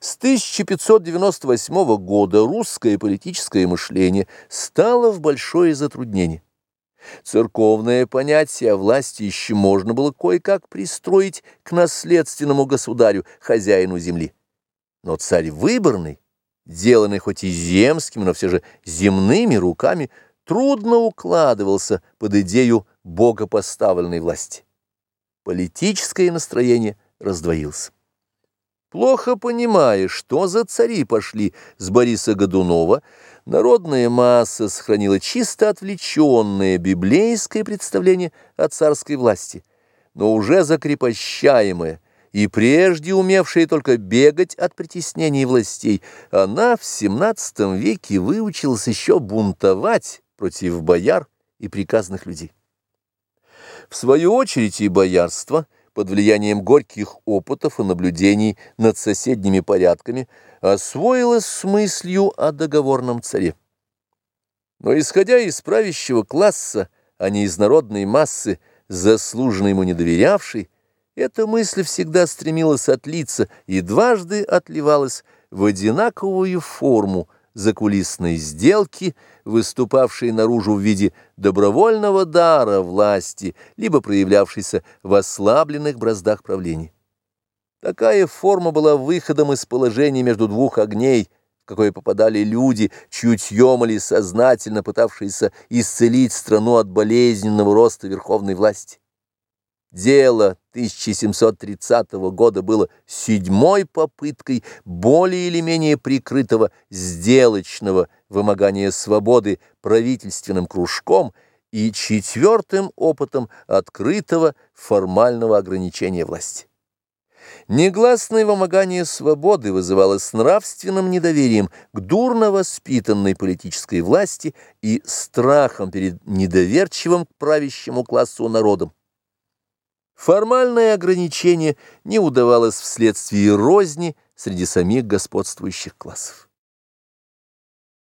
С 1598 года русское политическое мышление стало в большое затруднение. Церковное понятие о власти еще можно было кое-как пристроить к наследственному государю, хозяину земли. Но царь выборный, деланный хоть и земскими, но все же земными руками, трудно укладывался под идею богопоставленной власти. Политическое настроение раздвоилось. Плохо понимая, что за цари пошли с Бориса Годунова, народная масса сохранила чисто отвлеченное библейское представление о царской власти, но уже закрепощаемое и прежде умевшая только бегать от притеснений властей, она в XVII веке выучилась еще бунтовать против бояр и приказных людей. В свою очередь и боярство – под влиянием горьких опытов и наблюдений над соседними порядками, освоилась с мыслью о договорном царе. Но исходя из правящего класса, а не из народной массы, заслуженно ему не доверявшей, эта мысль всегда стремилась отлиться и дважды отливалась в одинаковую форму – закулисной сделки, выступавшей наружу в виде добровольного дара власти, либо проявлявшейся в ослабленных браздах правления. Такая форма была выходом из положения между двух огней, в какое попадали люди, чутьем или сознательно пытавшиеся исцелить страну от болезненного роста верховной власти. Дело 1730 года было седьмой попыткой более или менее прикрытого сделочного вымогания свободы правительственным кружком и четвертым опытом открытого формального ограничения власти. Негласное вымогание свободы вызывалось нравственным недоверием к дурно воспитанной политической власти и страхом перед недоверчивым к правящему классу народом. Формальное ограничение не удавалось вследствие розни среди самих господствующих классов.